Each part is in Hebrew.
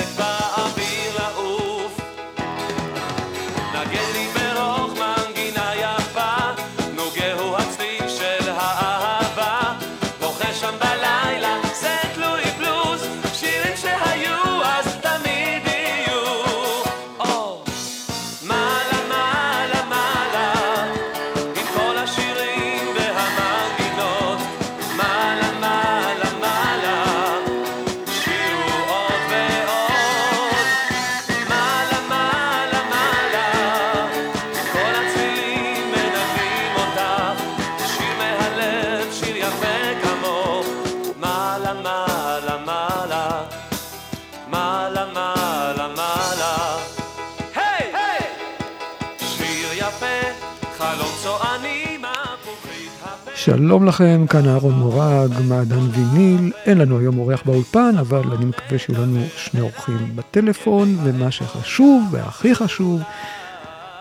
goodbye. שלום לכם, כאן אהרון מורג, מעדן ויניל. אין לנו היום אורח באולפן, אבל אני מקווה שיהיו לנו שני אורחים בטלפון, ומה שחשוב והכי חשוב,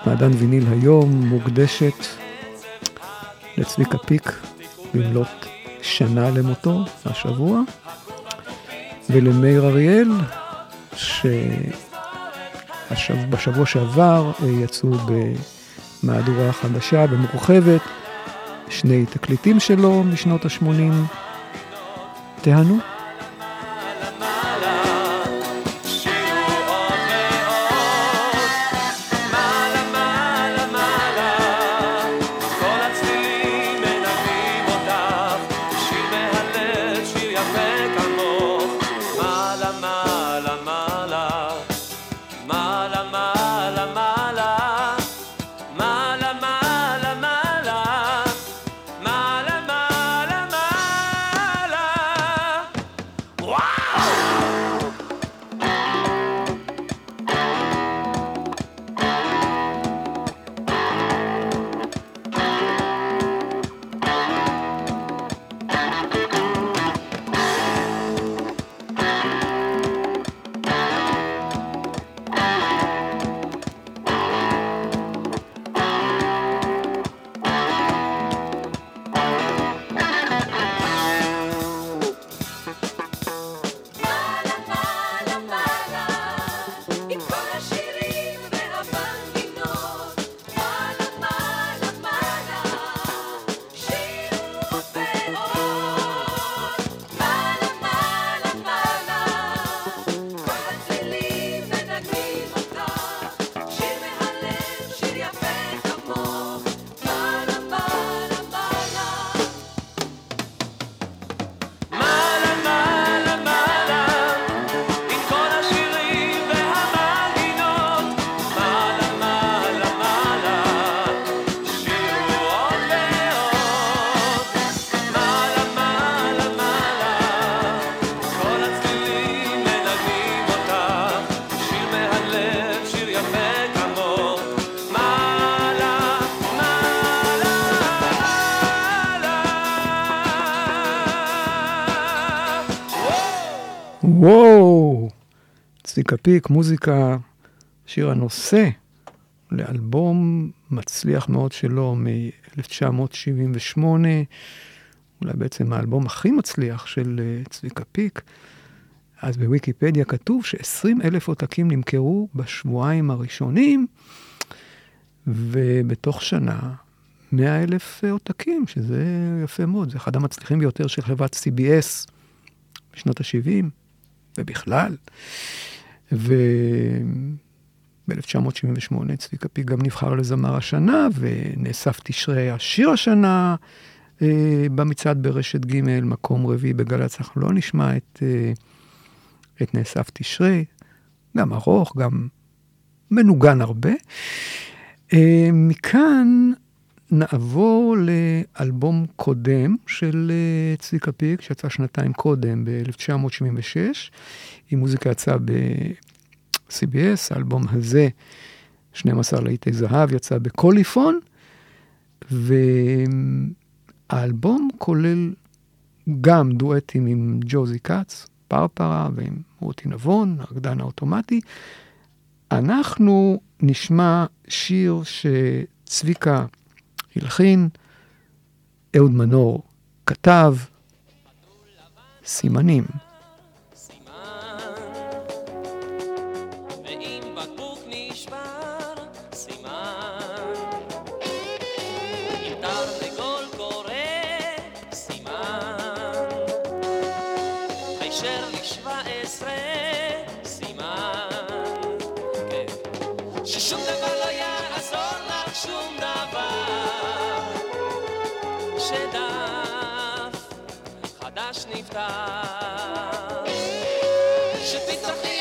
מעדן ויניל היום מוקדשת לצביקה פיק במלאת שנה למותו, השבוע, ולמאיר אריאל, שבשבוע שעבר אה, יצאו במהדורה חדשה, במורחבת, שני תקליטים שלו משנות ה-80. תהנו. צביקה פיק, מוזיקה, שיר הנושא לאלבום מצליח מאוד שלו מ-1978, אולי בעצם האלבום הכי מצליח של אה, צביקה פיק. אז בוויקיפדיה כתוב ש-20 אלף עותקים נמכרו בשבועיים הראשונים, ובתוך שנה 100 אלף עותקים, שזה יפה מאוד, זה אחד המצליחים ביותר של חברת CBS בשנות ה-70, ובכלל. וב-1978 צביקה פיק גם נבחר לזמר השנה, ונאסף תשרי השיר השנה אה, במצעד ברשת ג', מקום רביעי בגל"צ, אנחנו לא נשמע את, אה, את נאסף תשרי, גם ארוך, גם מנוגן הרבה. אה, מכאן נעבור לאלבום קודם של אה, צביקה פיק, שיצא שנתיים קודם, ב-1976, עם מוזיקה יצאה ב-CBS, האלבום הזה, 12 להיטי זהב, יצא בקוליפון, והאלבום כולל גם דואטים עם ג'וזי כץ, פרפרה, ועם רותי נבון, הרקדן האוטומטי. אנחנו נשמע שיר שצביקה הלחין, אהוד מנור כתב, סימנים. ואם בקבוק חדש נפתח. שתצטרכי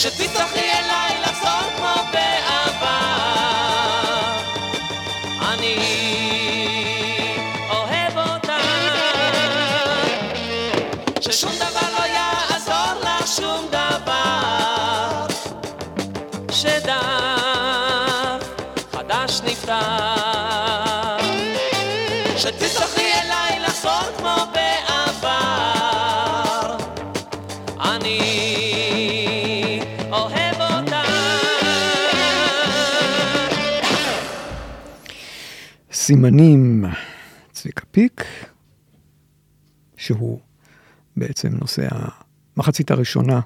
שתצטרכי אליי סימנים, צביקה פיק, שהוא בעצם נושא המחצית הראשונה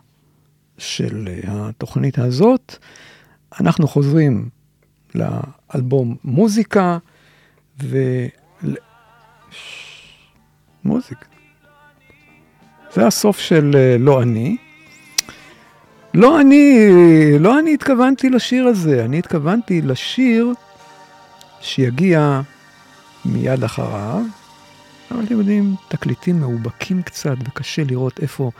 של אה, התוכנית הזאת. אנחנו חוזרים לאלבום מוזיקה, ו... מוזיקה. זה הסוף של אה, לא אני. לא אני, לא אני התכוונתי לשיר הזה, אני התכוונתי לשיר שיגיע מיד אחריו, אבל אתם יודעים, תקליטים מאובקים קצת וקשה לראות איפה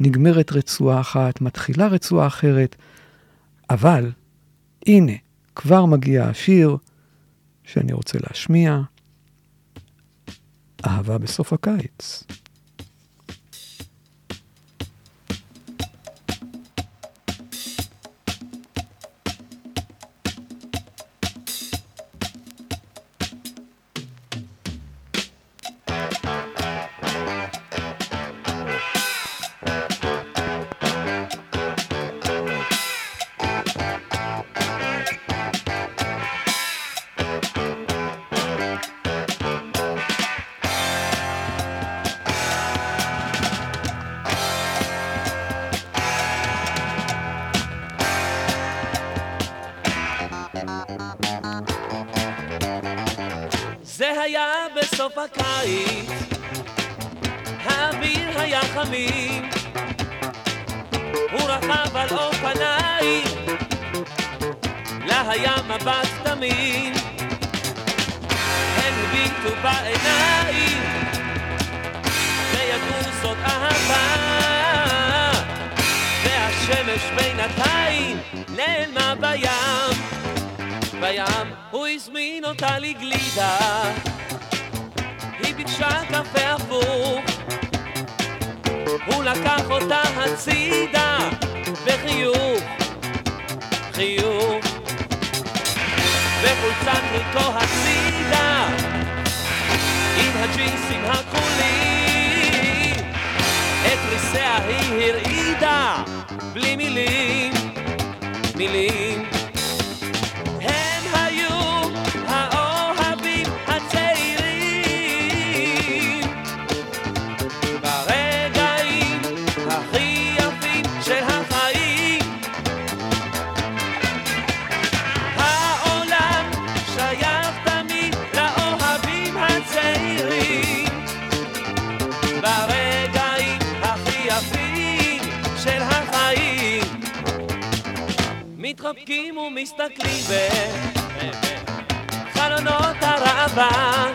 נגמרת רצועה אחת, מתחילה רצועה אחרת, אבל הנה, כבר מגיע השיר שאני רוצה להשמיע, אהבה בסוף הקיץ. הקיץ האוויר היה חמים הוא רכב על אופניים. לה היה מבט תמים הם הביטו בעיניים. וידעו זאת אהבה והשמש בינתיים נעלמה בים. בים הוא הזמין אותה לגלידה ביקשה קפה הפוך. הוא לקח אותה הצידה בחיוך, חיוך. וחולצת ריקו הצידה עם הג'ינסים הכחולים. את ריסיה היא הרעידה בלי מילים, מילים מתרפקים ומסתכלים בחלונות הראווה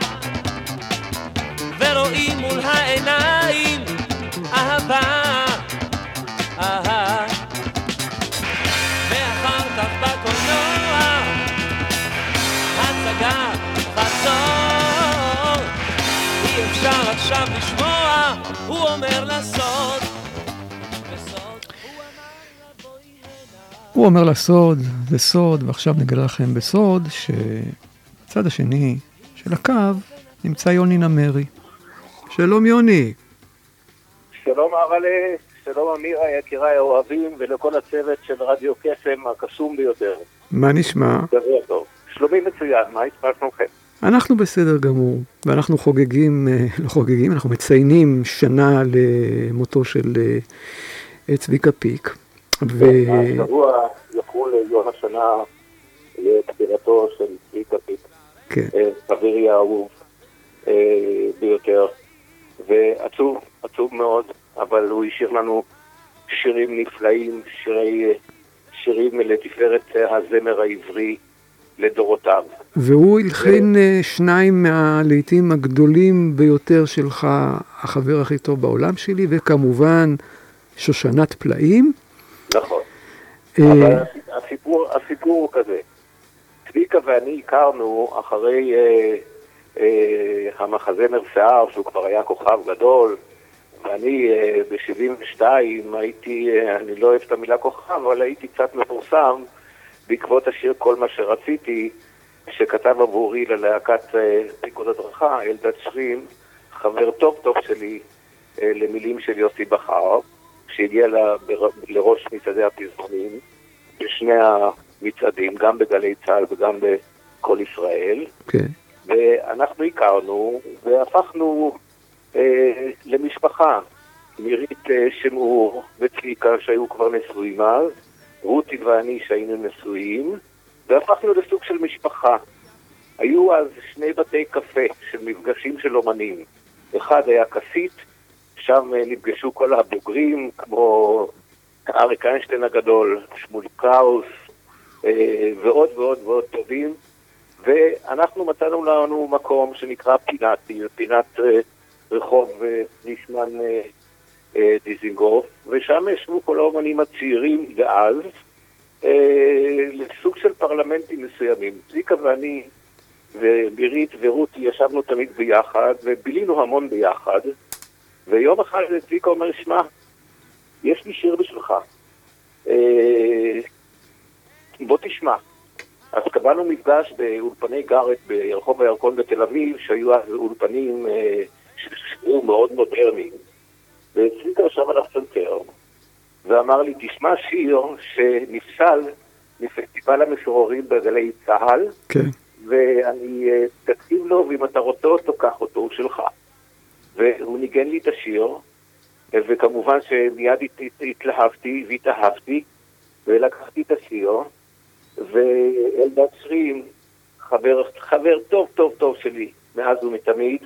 ורואים מול העיניים אהבה, אהה. עכשיו לשמוע הוא אומר לה הוא אומר לה סוד, זה סוד, ועכשיו נגלה לכם בסוד שבצד השני של הקו נמצא יוני נמרי. שלום יוני. שלום ארלה, שלום אמירה, יקיריי האוהבים, ולכל הצוות של רדיו קסם הקסום ביותר. מה נשמע? טוב. שלומי מצוין, מה נשמע שלומכם? אנחנו בסדר גמור, ואנחנו חוגגים, אה, לא חוגגים, אנחנו מציינים שנה למותו של אה, צביקה פיק. ו... השבוע יחול יום השנה לפטירתו של צביקה פיק, כן, אה, חברי האהוב אה, ביותר, ועצוב, עצוב מאוד, אבל הוא השאיר לנו שירים נפלאים, שירי, אה, שירים לתפארת הזמר העברי לדורותיו. והוא הלחין אה, שניים מהלעיתים הגדולים ביותר שלך, החבר הכי טוב בעולם שלי, וכמובן שושנת פלאים. נכון. אה, אבל הסיפור, הסיפור הוא כזה. צביקה ואני הכרנו אחרי אה, אה, המחזמר שיער, שהוא כבר היה כוכב גדול, ואני אה, ב-72 הייתי, אה, אני לא אוהב את המילה כוכב, אבל הייתי קצת מפורסם בעקבות השיר כל מה שרציתי, שכתב עבורי ללהקת אה, פיקוד הדרכה, אלדד שרים, חבר טוב טוב שלי אה, למילים של יוסי בכר, שהגיע לראש מצעדי הפזמונים בשני המצעדים, גם בגלי צה"ל וגם בקול ישראל, כן, ואנחנו הכרנו והפכנו אה, למשפחה. מירית אה, שמעור וצביקה שהיו כבר נשואים אז, רותי ואני שהיינו נשואים, והפכנו לסוג של משפחה. היו אז שני בתי קפה של מפגשים של אומנים. אחד היה כסית, שם אה, נפגשו כל הבוגרים, כמו אריק איינשטיין הגדול, שמולי קראוס, אה, ועוד ועוד ועוד טובים, ואנחנו מצאנו לנו מקום שנקרא פינת אה, רחוב ניסמן אה, אה, דיזינגוף, ושם ישבו כל האומנים הצעירים דאז, לסוג של פרלמנטים מסוימים. צביקה ואני ומירית ורותי ישבנו תמיד ביחד, ובילינו המון ביחד, ויום אחד צביקה אומר, שמע, יש לי שיר בשבילך. אה, בוא תשמע. אז קבענו מפגש באולפני גארט ברחוב הירקון בתל אביב, שהיו אז אולפנים אה, שהיו מאוד מודרניים. וצביקה ישב על הפסנתר, ואמר לי, תשמע שיר שנפסל מפסטיבל המשוררים בגלי צה"ל, כן. ואני אה, תקשיב לו, ואם אתה רוצה אותו, קח אותו, הוא שלך. והוא ניגן לי את השיר, וכמובן שמיד הת- הת- התלהבתי והתאהבתי, ולקחתי את השיר, ואלדד שרים, חבר, חבר טוב טוב טוב שלי, מאז ומתמיד.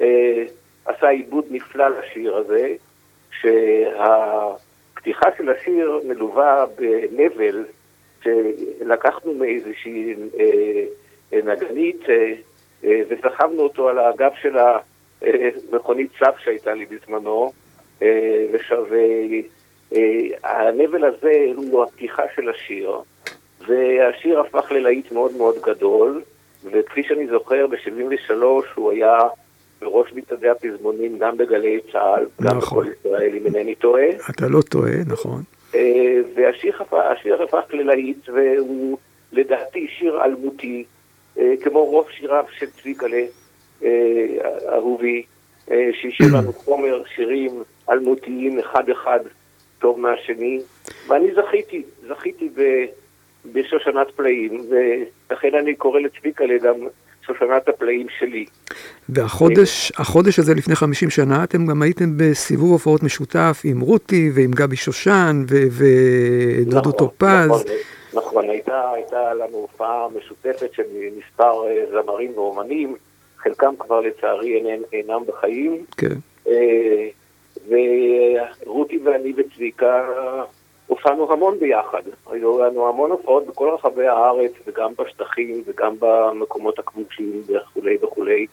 אה, עשה עיבוד נפלא לשיר הזה, שהפתיחה של השיר מלווה בנבל שלקחנו מאיזושהי אה, נגנית אה, וסחבנו אותו על הגב של המכונית סף שהייתה לי בזמנו, אה, והנבל הזה הוא הפתיחה של השיר, והשיר הפך ללהיט מאוד מאוד גדול, וכפי שאני זוכר, ב-73 הוא היה בראש מצעדי הפזמונים גם בגלי צה"ל, גם נכון. בכל ישראל, אם אינני טועה. אתה לא טועה, נכון. אה, והשיר הפך, ללהיט, והוא לדעתי שיר אלמותי, אה, כמו רוב שיריו של צביקלה אה, אהובי, אה, שהשאיר לנו חומר שירים אלמותיים אחד-אחד טוב מהשני, ואני זכיתי, זכיתי ב, בשושנת פלאים, ולכן אני קורא לצביקלה גם שושנת הפלאים שלי. והחודש, החודש הזה לפני 50 שנה, אתם גם הייתם בסיבוב הופעות משותף עם רותי ועם גבי שושן ודודו נכון, טופז. נכון, נכון, הייתה, הייתה לנו הופעה משותפת של מספר אה, זמרים ואומנים, חלקם כבר לצערי אינם, אינם בחיים, כן. אה, ורותי ואני וצביקה הופענו המון ביחד. היו לנו המון הופעות בכל רחבי הארץ, וגם בשטחים, וגם במקומות הכבושים וכולי וכולי,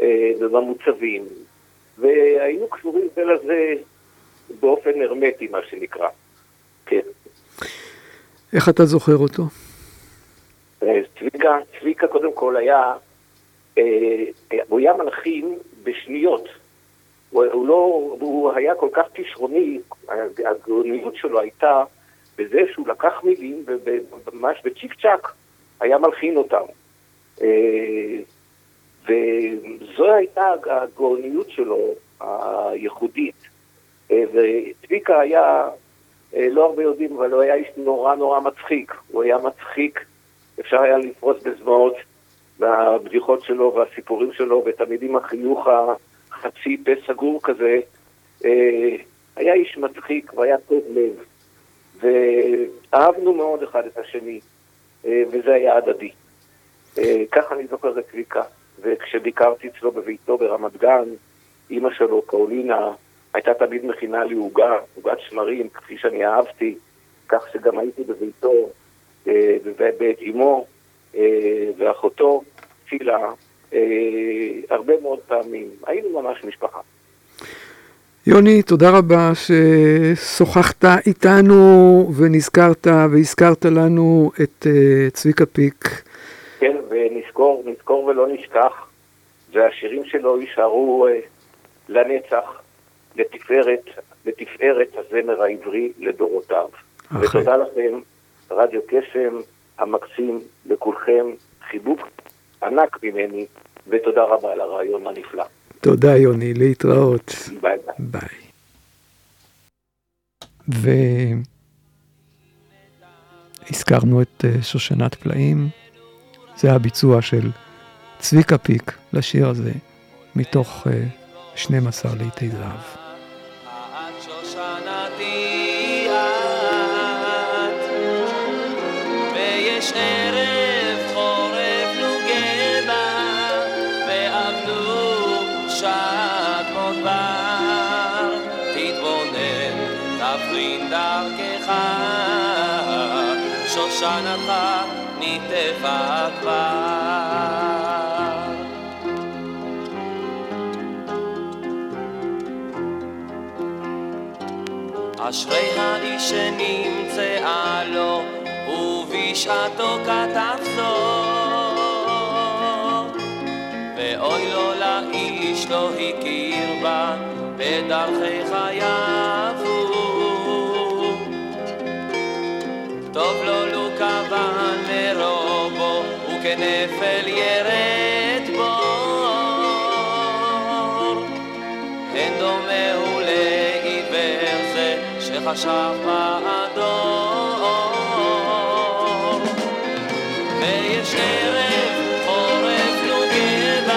אה, ובמוצבים. והיינו קשורים זה לזה באופן הרמטי, מה שנקרא. כן. איך אתה זוכר אותו? אה, צביקה, צביקה קודם כל היה, הוא היה מלחין בשניות. הוא, הוא, לא, הוא היה כל כך כישרוני, הגאוניות שלו הייתה בזה שהוא לקח מילים וממש בצ'יק צ'אק היה מלחין אותם. אה, וזו הייתה הגאוניות שלו הייחודית. אה, וצביקה היה, אה, לא הרבה יודעים, אבל הוא היה איש נורא נורא מצחיק. הוא היה מצחיק, אפשר היה לפרוס בזמאות מהבדיחות שלו והסיפורים שלו, ותמיד עם החיוך החצי פה סגור כזה. אה, היה איש מצחיק והיה טוב לב, ואהבנו מאוד אחד את השני, אה, וזה היה הדדי. אה, ככה אני זוכר את צביקה, וכשביקרתי אצלו בביתו ברמת גן, אימא שלו, פאולינה, הייתה תמיד מכינה לי עוגה, עוגת שמרים, כפי שאני אהבתי, כך שגם הייתי בביתו, בבית אה, ואחותו, צילה, אה, הרבה מאוד פעמים. היינו ממש משפחה. יוני, תודה רבה ששוחחת איתנו ונזכרת והזכרת לנו את uh, צביקה פיק. כן, ונזכור, נזכור ולא נשכח, והשירים שלו יישארו אה, לנצח, לתפארת, לתפארת הזמר העברי לדורותיו. אכן. ותודה לכם, רדיו קסם המקסים, לכולכם, חיבוק ענק ממני, ותודה רבה על הרעיון הנפלא. תודה יוני, להתראות. ביי ביי. והזכרנו את אה, שושנת פלאים, זה הביצוע של צביקה פיק לשיר הזה, מתוך אה, 12 לעיתי זהב. שושנתך נטפה כבר. אשרי האיש שנמצאה לו, ובשעתו כתב זאת. ואוי לו לאיש לא הכיר בה, בדרכי חייו וכנפל ירד בור. אין דומה הוא לעיוור זה שחשב באדום. ויש ערב חורף נוגה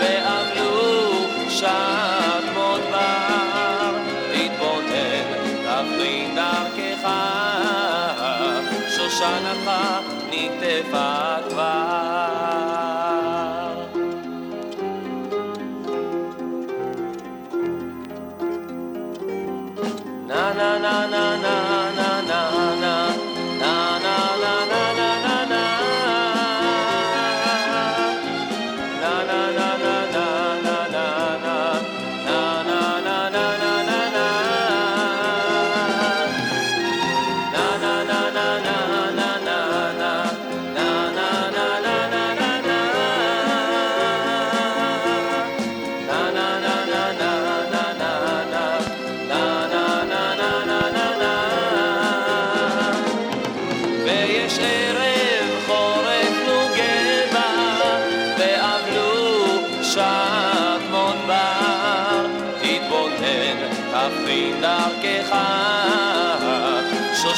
ואבלו שעת מדבר. תתבונן, תבחין דרכך, שושנתך נטפה כבר.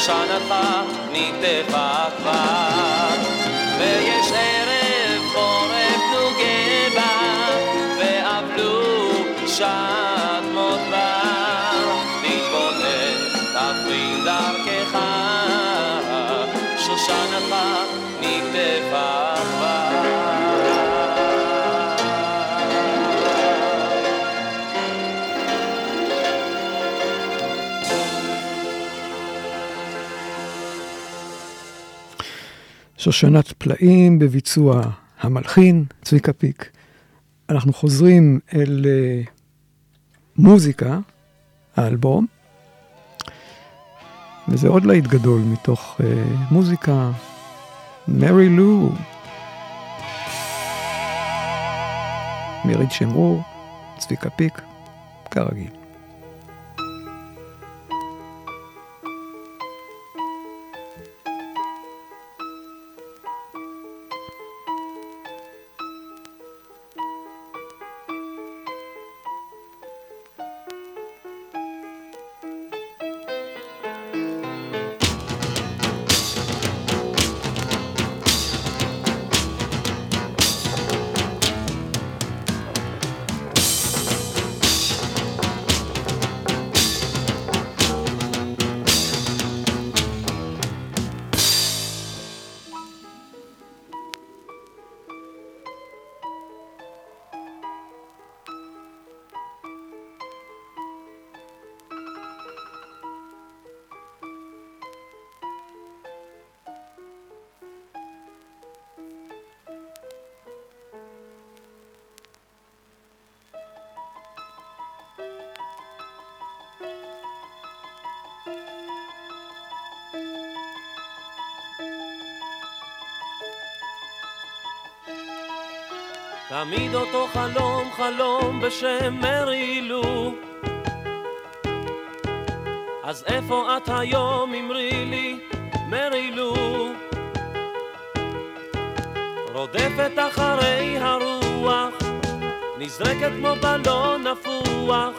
שושנתך נטפה כבר, שושנת פלאים בביצוע המלחין, צביקה פיק. אנחנו חוזרים אל אה, מוזיקה, האלבום, וזה עוד להיט גדול מתוך uh, מוזיקה, מרי לו. מירית שמרור, צביקה פיק, כרגיל. תמיד אותו חלום, חלום בשם מרי לו. אז איפה את היום, אמרי לי, מרי לו? רודפת אחרי הרוח, נזרקת כמו בלון נפוח.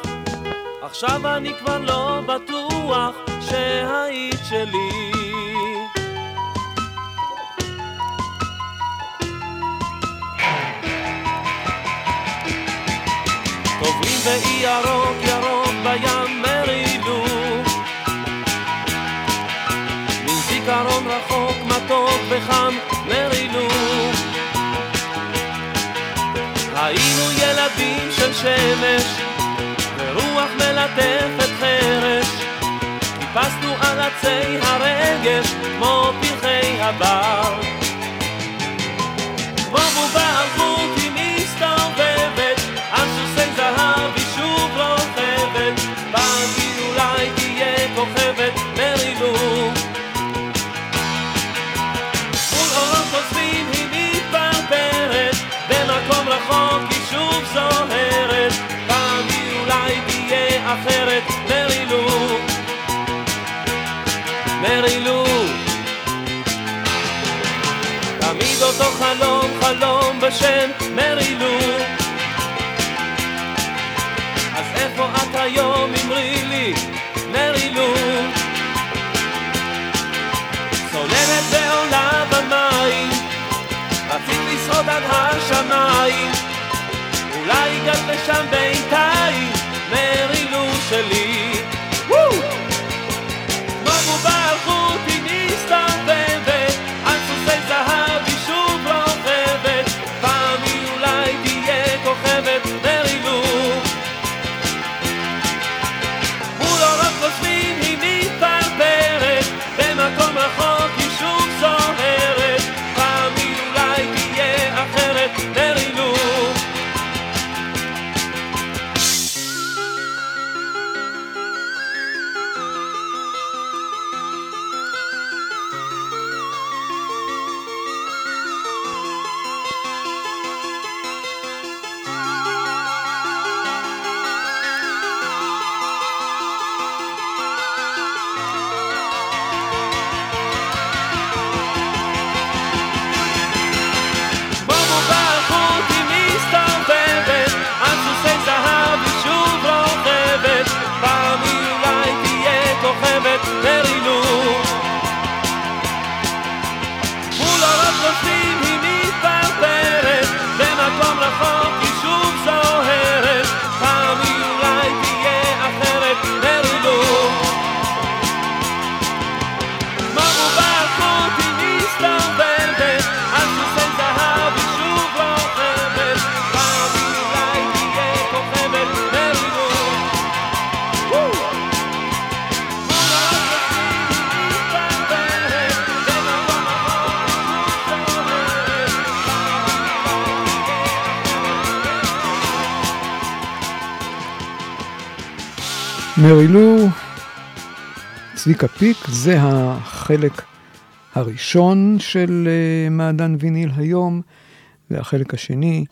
עכשיו אני כבר לא בטוח שהיית שלי. באי ירוק ירוק בים מרילו מן זיכרון רחוק מתוק וחם מרילו היינו ילדים של שמש ורוח מלטפת חרש. טיפסנו על עצי הרגש כמו פרחי הבר חלום בשם מרי לו. אז איפה את היום, אמרי לי, מרי לו. צוללת ועולה במים רצית לשרוד על השמיים. אולי הגעת לשם בינתיים, צביקה פיק, זה החלק הראשון של uh, מעדן ויניל היום, והחלק השני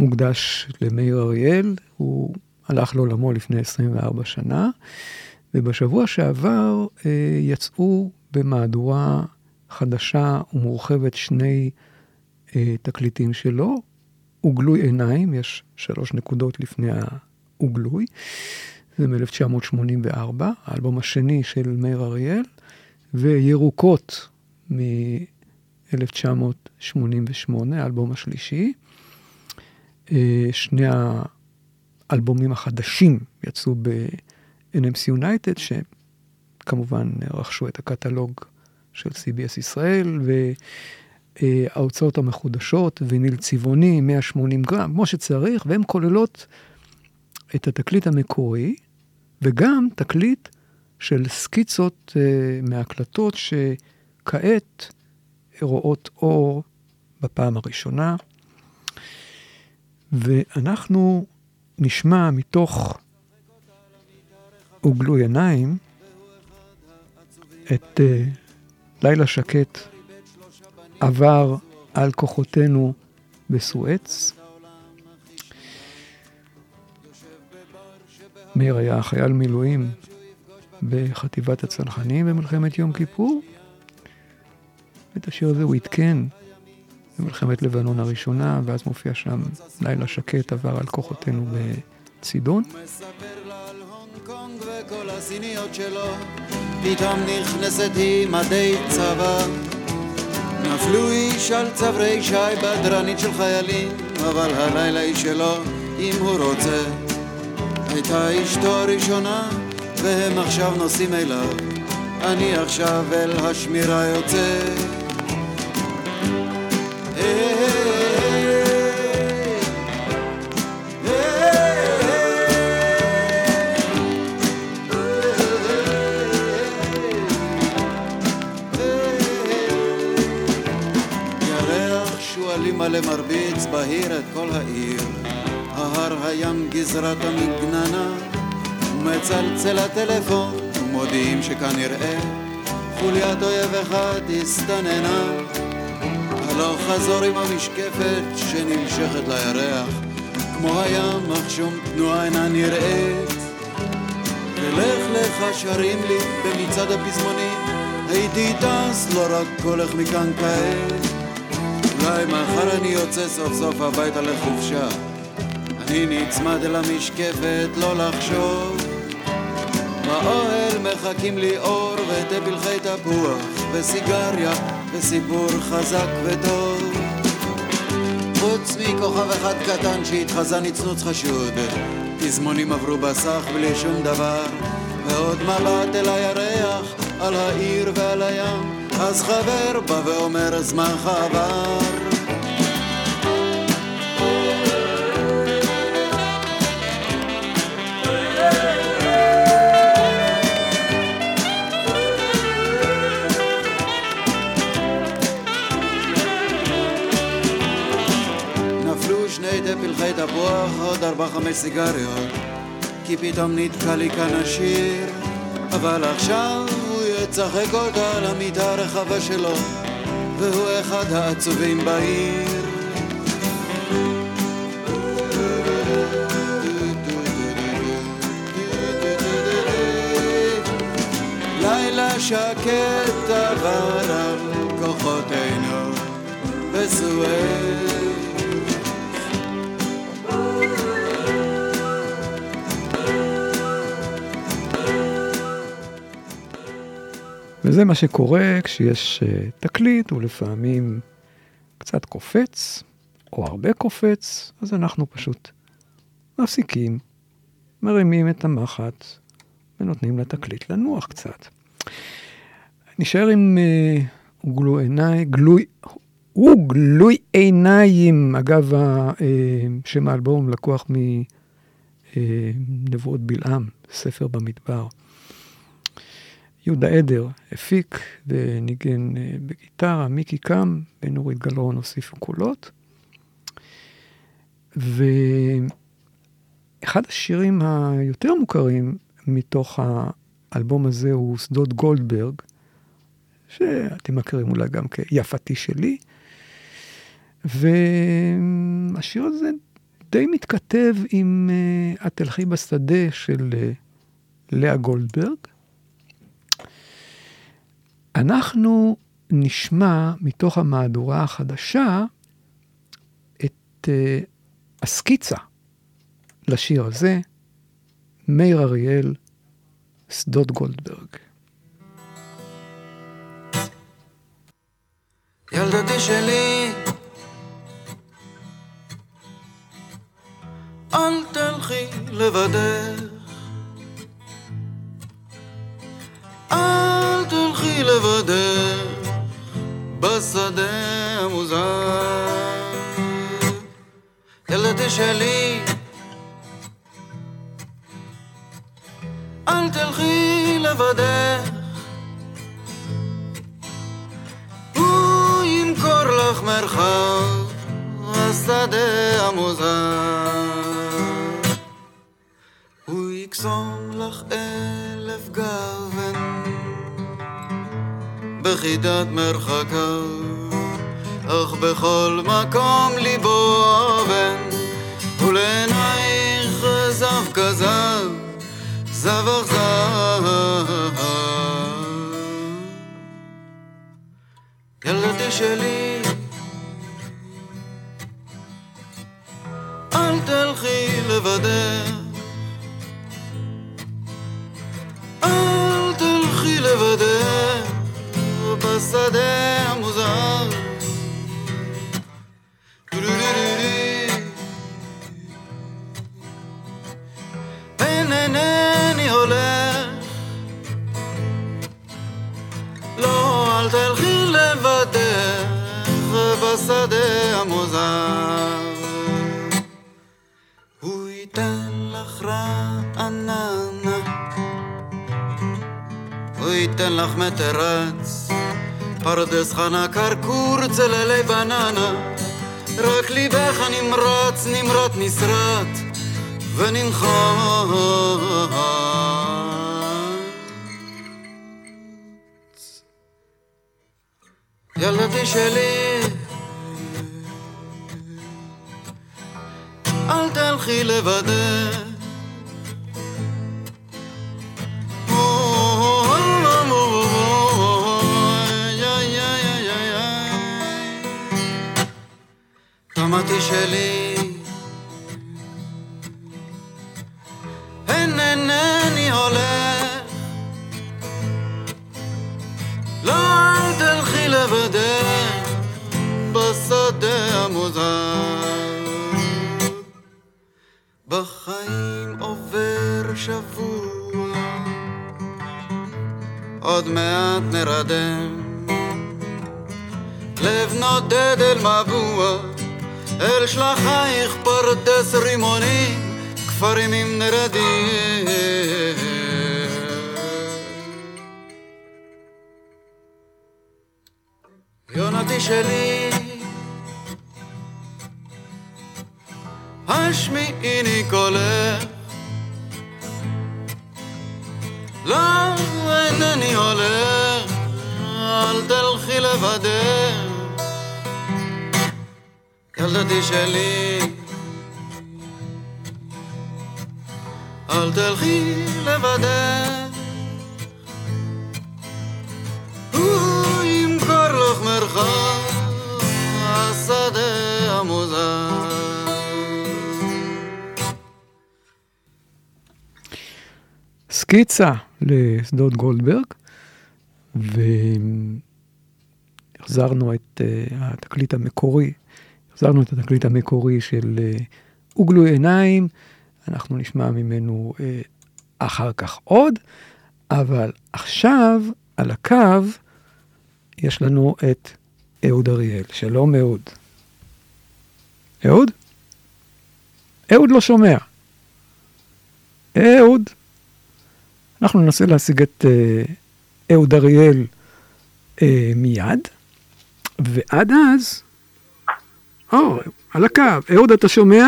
מוקדש למאיר אריאל, הוא הלך לעולמו לפני 24 שנה, ובשבוע שעבר uh, יצאו במהדורה חדשה ומורחבת שני uh, תקליטים שלו, וגלוי עיניים, יש שלוש נקודות לפני האוגלוי. זה מ-1984, האלבום השני של מאיר אריאל, וירוקות מ-1988, האלבום השלישי. אה, שני האלבומים החדשים יצאו ב-NMC United, שכמובן רכשו את הקטלוג של CBS ישראל, וההוצאות המחודשות, ויניל צבעוני, 180 גרם, כמו שצריך, והן כוללות את התקליט המקורי, וגם תקליט של סקיצות uh, מהקלטות שכעת רואות אור בפעם הראשונה. ואנחנו נשמע מתוך עוגלו עיניים את uh, לילה שקט עבר על כוחותינו בסואץ. מאיר היה חייל מילואים בחטיבת הצנחנים במלחמת יום כיפור. את השיר הזה הוא עדכן במלחמת לבנון הראשונה, ואז מופיע שם לילה שקט עבר על כוחותינו בצידון. פתאום נכנסת היא מדי צבא נפלו איש על צברי שי בדרנית של חיילים אבל הלילה היא שלו אם הוא רוצה הייתה אשתו הראשונה, והם עכשיו נוסעים אליו. אני עכשיו אל השמירה יוצא. שועלים בהיר את כל העיר. ההר הים גזרת המגננה מצלצל הטלפון ומודיעים שכנראה חוליית אויב אחד הסתננה. הלוך חזור עם המשקפת שנמשכת לירח כמו הים אך שום תנועה אינה נראית. ולך לך שרים לי במצעד הפזמונים הייתי טס לא רק קולך מכאן כעת. אולי מחר אני יוצא סוף סוף הביתה לחופשה אני נצמד אל המשקפת לא לחשוב. באוהל מחכים לי אור ותה פלחי תפוח וסיגריה וסיפור חזק וטוב. חוץ מכוכב אחד קטן שהתחזה נצנוץ חשוד פזמונים עברו בסך בלי שום דבר. ועוד מבט אל הירח על העיר ועל הים אז חבר בא ואומר זמנך עבר תפוח, עוד ארבע חמש סיגריות כי פתאום נתקע לי כאן השיר. אבל עכשיו הוא יצחק אותה על המיטה הרחבה שלו והוא אחד העצובים בעיר. לילה שקט עבר על כוחותינו בסואל וזה מה שקורה כשיש uh, תקליט, הוא לפעמים קצת קופץ, או הרבה קופץ, אז אנחנו פשוט מפסיקים, מרימים את המחט ונותנים לתקליט לנוח קצת. נשאר עם uh, גלוי עיניים, גלוי, הוא גלוי עיניים, אגב, uh, שם האלבום לקוח מנבואות בלעם, ספר במדבר. יהודה עדר הפיק וניגן בגיטרה, מיקי קם ונורית גלאון הוסיפו קולות. ואחד השירים היותר מוכרים מתוך האלבום הזה הוא שדות גולדברג, שאתם מכירים אולי גם כיפתי שלי. והשיר הזה די מתכתב עם uh, "את תלכי בשדה" של uh, לאה גולדברג. אנחנו נשמע מתוך המהדורה החדשה את uh, הסקיצה לשיר הזה, מאיר אריאל, שדות גולדברג. ילדתי שלי, אל תלכי לבדך. תלכי לבדך בשדה המוזר. ילדתי שלי, אל תלכי לבדך. הוא ימכור לך מרחב, השדה המוזר. בחידת מרחקיו, אך בכל מקום ליבו אבן, ולעינייך זב כזב, זב אכזב. ילדתי שלי, אל תלכי לבדך. אל תלכי לבדך בשדה המוזר. טו-דו-דו-דו-דו. אין אינני הולך לא, אל תלכי לבדך בשדה המוזר. הוא ייתן לך רעננה הוא ייתן לך מטרץ, פרדס חנה, כרכור, צללי בננה. רק ליבך נמרץ, נמרט נסרט, וננחת. ילדתי שלי, אל תלכי לבדך. אמרתי שלי. אין אינני הולך. לא אל תלכי לבדך בשדה המוזר. בחיים עובר שבוע עוד מעט נרדם. לב נודד אל מבוע אל שלחייך פרדס רימונים, כפרים עם נרדים. שלי. אל תלכי לבדך. הוא ימכור לך מרחב השדה המוזר. סקיצה לשדות גולדברג, והחזרנו את uh, התקליט המקורי, החזרנו את התקליט המקורי של אוגלו עיניים, אנחנו נשמע ממנו uh, אחר כך עוד, אבל עכשיו על הקו יש לנו את אהוד אריאל. שלום אהוד. אהוד? אהוד לא שומע. אהוד. אנחנו ננסה להשיג את אה, אהוד אריאל אה, מיד, ועד אז, או, על הקו, אהוד אתה שומע?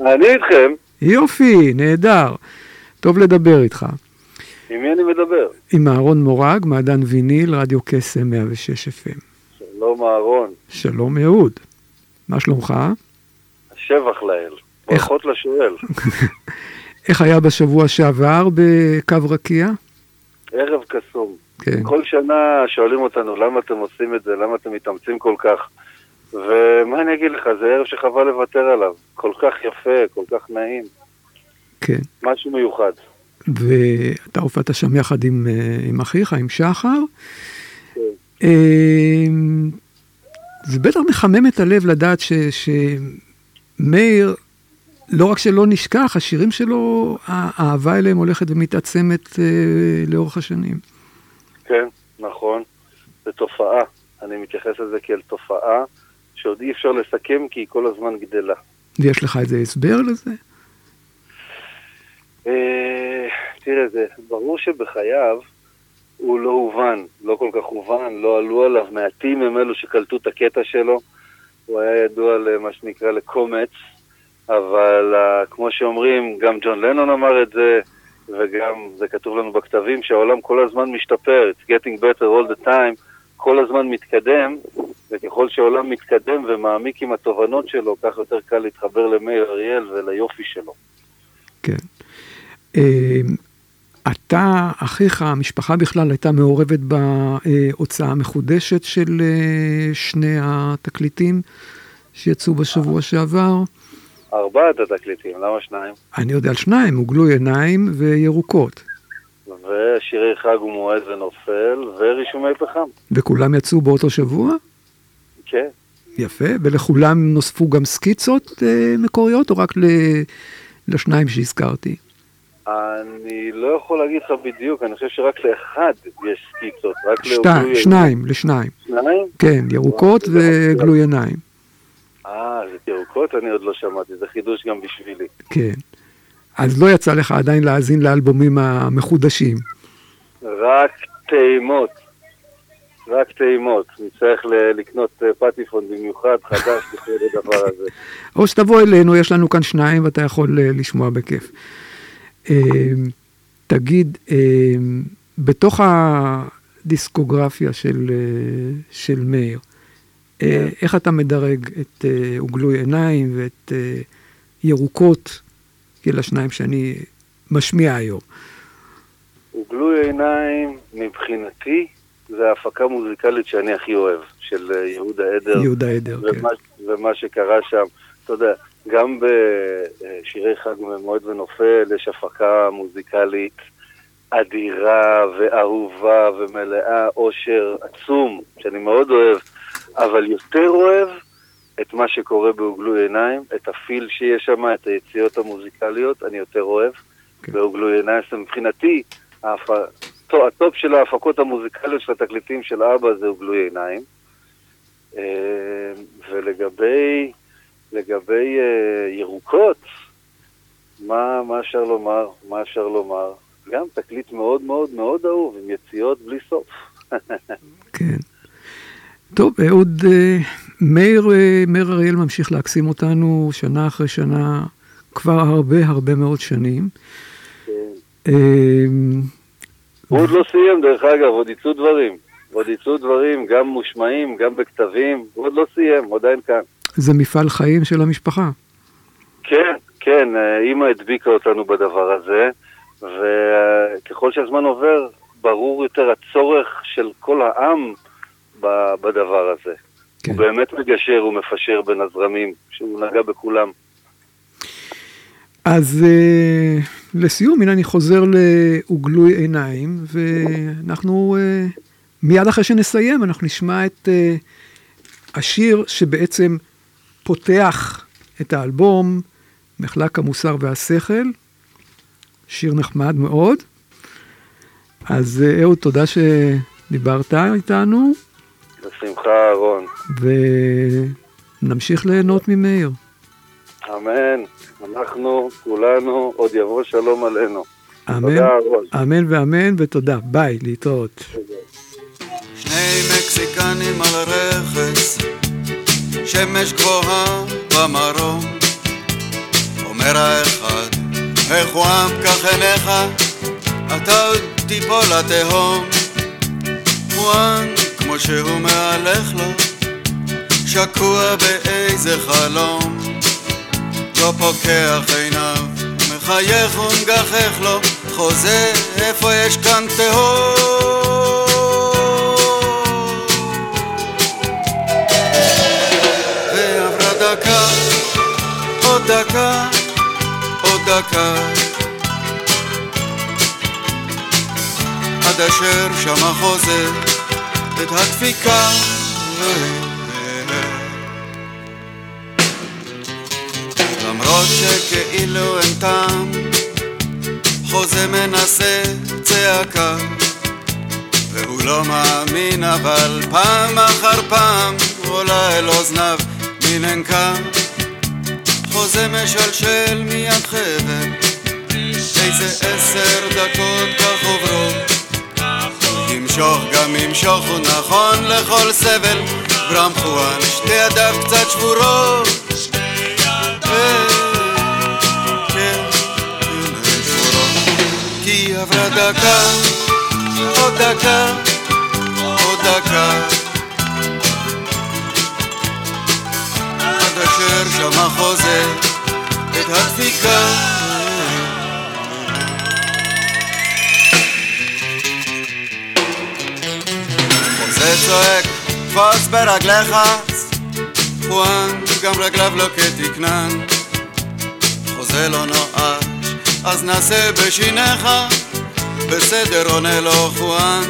אני איתכם. יופי, נהדר, טוב לדבר איתך. עם מי אני מדבר? עם אהרון מורג, מעדן ויניל, רדיו קסם 106 FM. שלום אהרון, שלום אהוד, מה שלומך? שבח לאל. ברכות לשואל. איך היה בשבוע שעבר בקו רקיע? ערב קסום. כן. כל שנה שואלים אותנו למה אתם עושים את זה, למה אתם מתאמצים כל כך. ומה אני אגיד לך, זה ערב שחבל לוותר עליו. כל כך יפה, כל כך נעים. כן. משהו מיוחד. ואתה הופעת שם יחד עם, אה, עם אחיך, עם שחר. כן. אה, זה בטח מחמם את הלב לדעת ש, שמאיר, לא רק שלא נשכח, השירים שלו, האהבה אליהם הולכת ומתעצמת אה, לאורך השנים. כן, נכון. זו תופעה. אני מתייחס לזה כאל תופעה שעוד אי אפשר לסכם כי היא כל הזמן גדלה. ויש לך איזה הסבר לזה? אה, תראה, זה ברור שבחייו הוא לא הובן, לא כל כך הובן, לא עלו עליו, מעטים הם אלו שקלטו את הקטע שלו. הוא היה ידוע למה שנקרא לקומץ, אבל uh, כמו שאומרים, גם ג'ון לנון אמר את זה, וגם זה כתוב לנו בכתבים, שהעולם כל הזמן משתפר, it's getting better all the time, כל הזמן מתקדם, וככל שהעולם מתקדם ומעמיק עם התובנות שלו, כך יותר קל להתחבר למאיר אריאל וליופי שלו. כן. אה, אתה, אחיך, המשפחה בכלל הייתה מעורבת בהוצאה המחודשת של אה, שני התקליטים שיצאו בשבוע שעבר. ארבעת התקליטים, למה שניים? אני יודע על שניים, הוגלו עיניים וירוקות. ושירי חג ומועד ונופל, ורישומי פחם. וכולם יצאו באותו שבוע? כן. יפה, ולכולם נוספו גם סקיצות אה, מקוריות, או רק ל... לשניים שהזכרתי? אני לא יכול להגיד לך בדיוק, אני חושב שרק לאחד יש סקיצות, רק שתי, שניים, לשניים. שניים? כן, ירוקות וגלוי עיניים. אה, זה ירוקות אני עוד לא שמעתי, זה חידוש גם בשבילי. כן. אז לא יצא לך עדיין להאזין לאלבומים המחודשים. רק טעימות. רק טעימות. נצטרך לקנות אה, פטיפון במיוחד חדש לכבוד הדבר הזה. או שתבוא אלינו, יש לנו כאן שניים ואתה יכול אה, לשמוע בכיף. אה, תגיד, בתוך הדיסקוגרפיה של, של מאיר, אה, איך אתה מדרג את הוגלוי עיניים ואת ירוקות, אלה השניים שאני משמיע היום? וגלוי עיניים, מבחינתי, זה ההפקה המוזיקלית שאני הכי אוהב, של אה, יהודה עדר. יהודה עדר, כן. ומה, ומה שקרה שם, אתה יודע, גם בשירי חג ומועד ונופל יש הפקה מוזיקלית אדירה ואהובה ומלאה אושר עצום, שאני מאוד אוהב, אבל יותר אוהב את מה שקורה בוגלוי עיניים, את ה feel שיש שם, את היציאות המוזיקליות, אני יותר אוהב. כן. בוגלוי עיניים, מבחינתי, הטופ של ההפקות המוזיקליות של התקליטים של אבא זה וגלוי עיניים. אה, ולגבי לגבי אה, ירוקות, מה, מה אפשר לומר? מה אפשר לומר? גם תקליט מאוד מאוד מאוד אהוב, עם יציאות בלי סוף. כן. טוב, אה, מאיר, אה, מאיר אריאל ממשיך להקסים אותנו שנה אחרי שנה, כבר הרבה הרבה מאוד שנים. כן. הוא עוד לא סיים, דרך אגב, עוד יצאו דברים. עוד יצאו דברים, גם מושמעים, גם בכתבים, הוא עוד לא סיים, הוא עדיין כאן. זה מפעל חיים של המשפחה. כן, כן, אה, אימא הדביקה אותנו בדבר הזה, וככל שהזמן עובר, ברור יותר הצורך של כל העם בדבר הזה. כן. הוא באמת מגשר ומפשר בין הזרמים, שהוא נגע בכולם. אז אה, לסיום, הנה אני חוזר לעוגלוי עיניים, ואנחנו אה, מיד אחרי שנסיים, אנחנו נשמע את אה, השיר שבעצם פותח את האלבום, מחלק המוסר והשכל, שיר נחמד מאוד. אז אה, אהוד, תודה שדיברת איתנו, בשמחה, אהרון. ונמשיך ליהנות ממאיר. אמן. אנחנו, כולנו, עוד יבוא שלום עלינו. אמן. אמן ואמן, ותודה. ביי, להתראות. שני מקסיקנים על רכס, שמש גבוהה במרום. אומר האחד, איך הוא עם כך עיניך? אתה תיפול לתהום. וואן, כמו שהוא מהלך לו, שקוע באיזה חלום. לא פוקח עיניו, מחייך ומגחך לו, חוזה איפה יש כאן תהום. ועברה דקה, עוד דקה, עוד דקה. עד אשר שמע חוזה את הדפיקה. למרות שכאילו אין טעם, חוזה מנסה צעקה. והוא לא מאמין, אבל פעם אחר פעם עולה אל אוזניו מננקה. חוזה משלשל מיד חבל, איזה עשר דקות כך עוברות. ימשוך גם ימשוך הוא נכון לכל סבל, ברם חואן שתי ידיו קצת שבורות. עברה דקה, עוד דקה, עוד דקה. עד אשר שמע חוזה את הדפיקה. חוזה צועק, תפוס ברגליך, חואן, גם רגליו לא כתקנן. חוזה לא נואש, אז נעשה בשיניך, בסדר עונה לו חואן.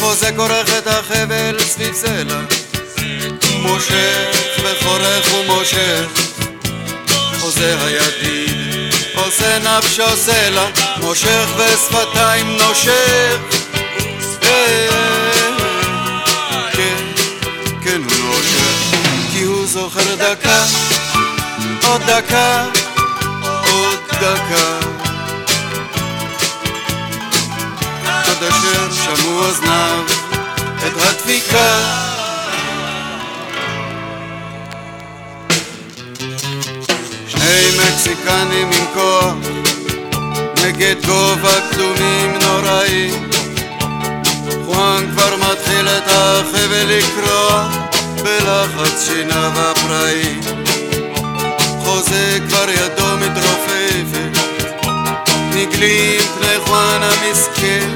חוזה כורך את החבל סביב סלע, מושך וחורך ומושך. חוזה הידיד, עושה נפשו סלע, מושך ושפתיים נושך. כן, כן הוא נושך, כי הוא זוכר דקה, עוד דקה, עוד דקה. עד אשר שמעו אוזניו את הדפיקה. שני מקסיקנים עם כוח נגד גובה קדומים נוראים. חואן כבר מתחיל את החבל לקרוע בלחץ שיניו הפראי. חוזה כבר ידו מתרופפת נגלים פני חואן המסכן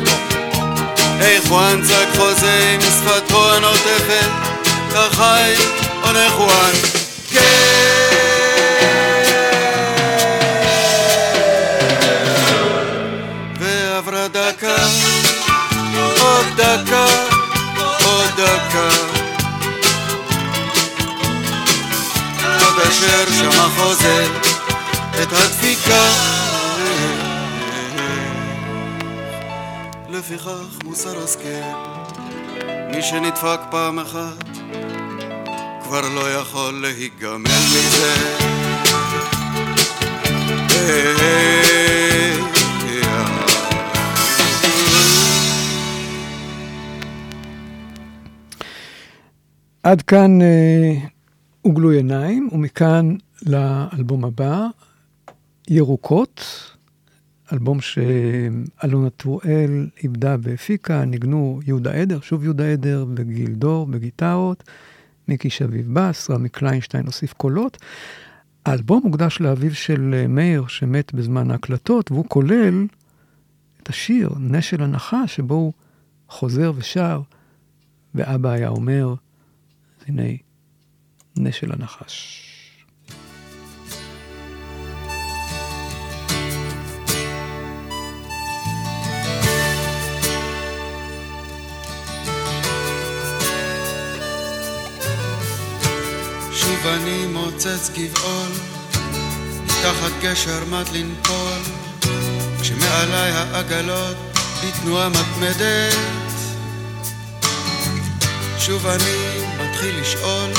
היי חואן צעק חוזה עם שפתו הנוטפת עוד דקה, עוד דקה. עד אשר שמע חוזה את הדפיקה. לפיכך מוסר השכל, מי שנדפק פעם אחת, כבר לא יכול להיגמל מזה. עד כאן אה, עוגלו עיניים, ומכאן לאלבום הבא, ירוקות, אלבום שאלונה טרואל איבדה והפיקה, ניגנו יהודה עדר, שוב יהודה עדר וגיל דור בגיטרות, מיקי שביב בס, רמי קליינשטיין הוסיף קולות. האלבום מוקדש לאביו של מאיר שמת בזמן ההקלטות, והוא כולל את השיר נשל הנחש, שבו הוא חוזר ושר, ואבא היה אומר, הנה נשל הנחש. שוב אני מוצץ גבעול, תחת גשר מט לנפול, כשמעליי העגלות בתנועה מתמדת. שוב אני מתחיל לשאול,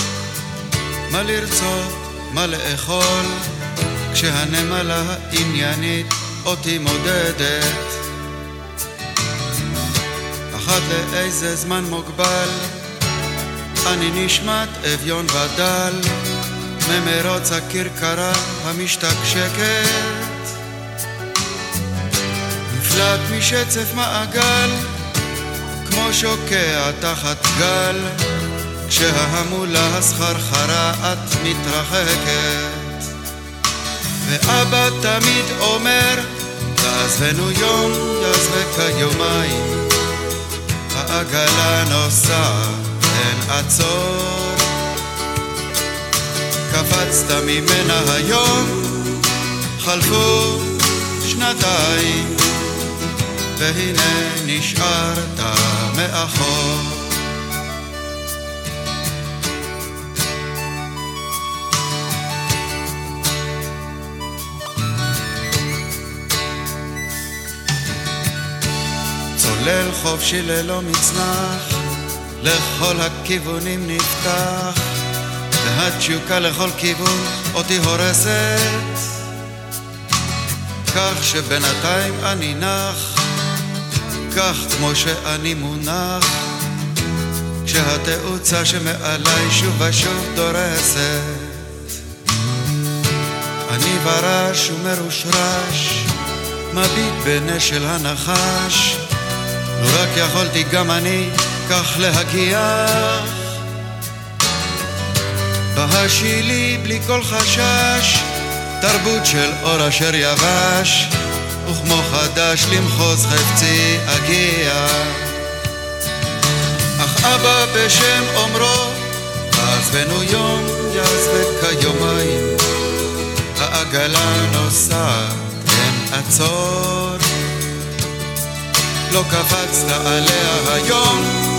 מה לרצות, מה לאכול, כשהנמלה העניינית אותי מודדת. אחת לאיזה זמן מוגבל, אני נשמט אביון ודל, ממרוץ הכרכרה המשתקשקת. נפלט משצף מעגל, כמו שוקע תחת גל, כשההמולה הסחרחרה את מתרחקת. ואבא תמיד אומר, תעזבנו יום, יעזבק היומיים, העגלה נוסעת, אין עצור. קפצת ממנה היום, חלפו שנתיים, והנה נשארת מאחור. צולל חופשי ללא מצנח, לכל הכיוונים נפתח, והתשוקה לכל כיוון אותי הורסת. כך שבינתיים אני נח, כך כמו שאני מונח, כשהתאוצה שמעליי שוב ושוב דורסת. אני ברש ומרושרש, מביט בנשל הנחש, לו רק יכולתי גם אני כך להגיח. בהשילי בלי כל חשש, תרבות של אור אשר יבש, וכמו חדש למחוז חפצי אגיע. אך אבא בשם אומרו, עזבנו יום יעזבק כיומיים, העגלה נוסעת, אין עצור. לא קפצת עליה היום,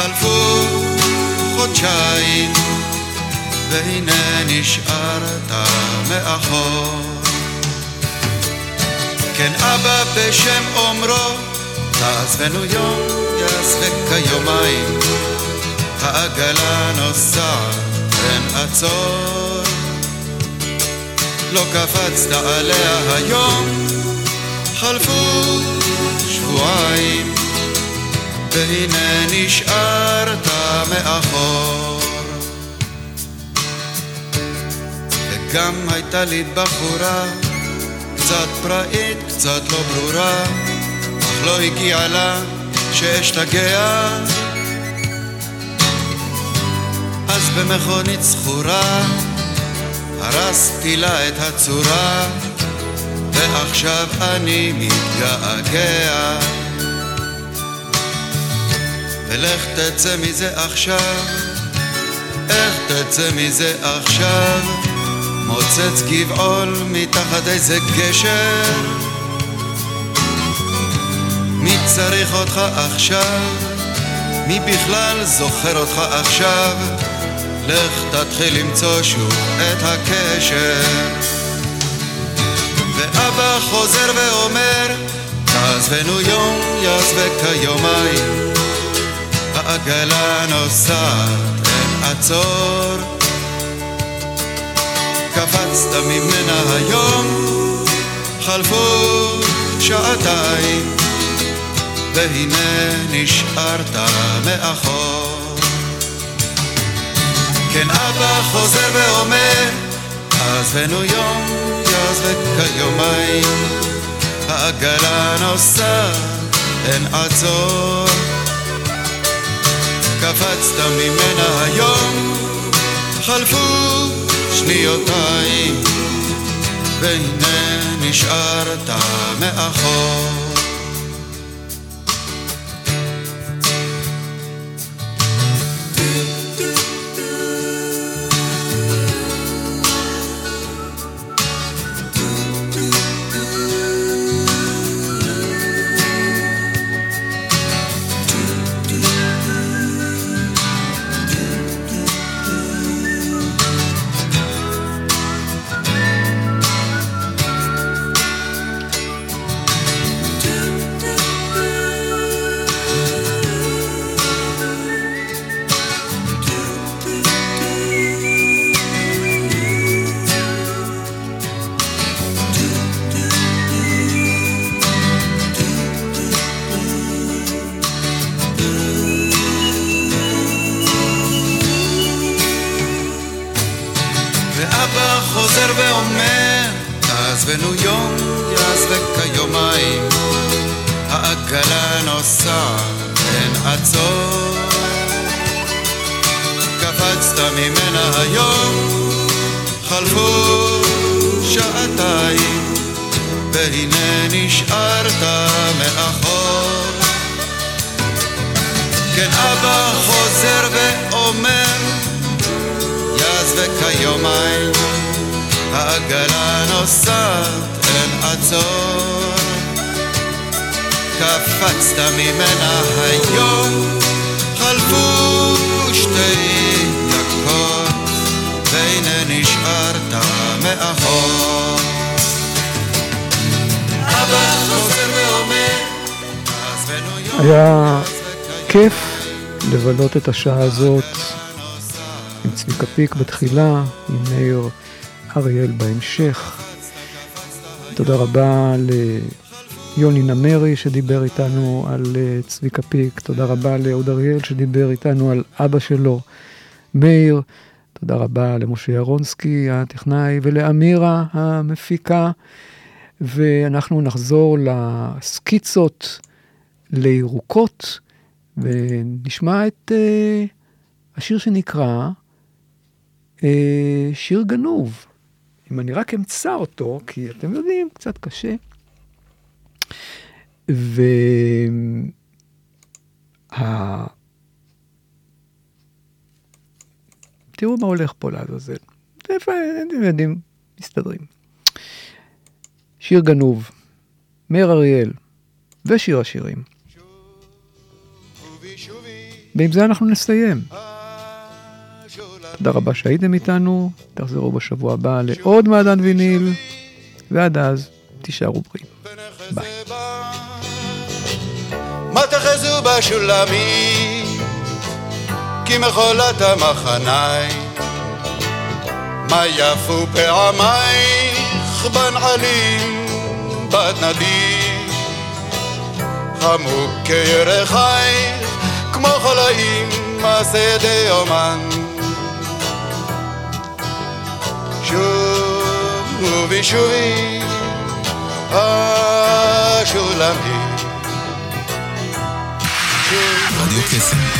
חלפו חודשיים. והנה נשארת מאחור. כן אבא בשם אומרו, תעזבנו יום, יעזבק כיומיים, העגלה נוסעת, אין עצור. לא קפצת עליה היום, חלפו שבועיים, והנה נשארת מאחור. גם הייתה לי בחורה, קצת פראית, קצת לא ברורה, אך לא הגיע לה שאשתגע. אז במכונית זכורה, הרסתי לה את הצורה, ועכשיו אני מתגעגע. ולך תצא מזה עכשיו, איך תצא מזה עכשיו? מוצץ גבעול מתחת איזה גשר מי צריך אותך עכשיו? מי בכלל זוכר אותך עכשיו? לך תתחיל למצוא שוב את הקשר ואבא חוזר ואומר תעזבנו יום, יעזבק היומיים העגלה נוסעת, אין עצור קפצת ממנה היום, חלפו שעתיים, והנה נשארת מאחור. כן אבא חוזר ואומר, עזבנו יום, יעזבק כיומיים, העגלה נוסעת, אין עצור. קפצת ממנה היום, חלפו שניותיים, והנה נשארת מאחור. ממנה היום, חלפו שעתיים, והנה נשארת מאחור. כן אבא חוזר ואומר, יז וכיומיים, העגלה נוסעת, אין עצור. קפצת ממנה היום, חלפו שתי נשארת מאחור. אבא חוזר ואומר, היה כיף לבלות את השעה הזאת עם צביקה פיק בתחילה, עם מאיר אריאל בהמשך. תודה רבה ליוני נמרי שדיבר איתנו על אה, צביקה פיק, תודה רבה לאהוד אריאל שדיבר איתנו על אבא שלו, מאיר. תודה רבה למשה ירונסקי הטכנאי ולאמירה המפיקה. ואנחנו נחזור לסקיצות לירוקות ונשמע את uh, השיר שנקרא uh, שיר גנוב. אם אני רק אמצא אותו, כי אתם יודעים, קצת קשה. ו... תראו מה הולך פה לעזאזל. אתם יודעים, מסתדרים. שיר גנוב, מאיר אריאל ושיר השירים. ועם זה אנחנו נסיים. תודה רבה שהייתם איתנו, תחזרו בשבוע הבא לעוד מעדן ויניל, ועד אז תישארו בריאים. ביי. כי מחולת המחניים, מה יפו פעמייך בנחלים, בת נדיב, חמו כירחייך, כמו חולאים, השדה יומן. שובי שובי, השולמי. רדיו קסם,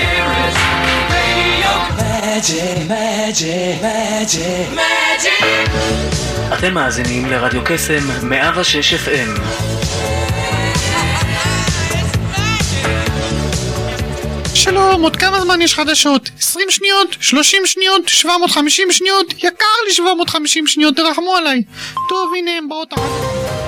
magic, magic, magic, magic. אתם מאזינים לרדיו קסם 106 FM. שלום, עוד כמה זמן יש חדשות? 20 שניות? 30 שניות? 750 שניות? יקר לי 750 שניות, תרחמו עליי. טוב, הנה הם באות החדשות.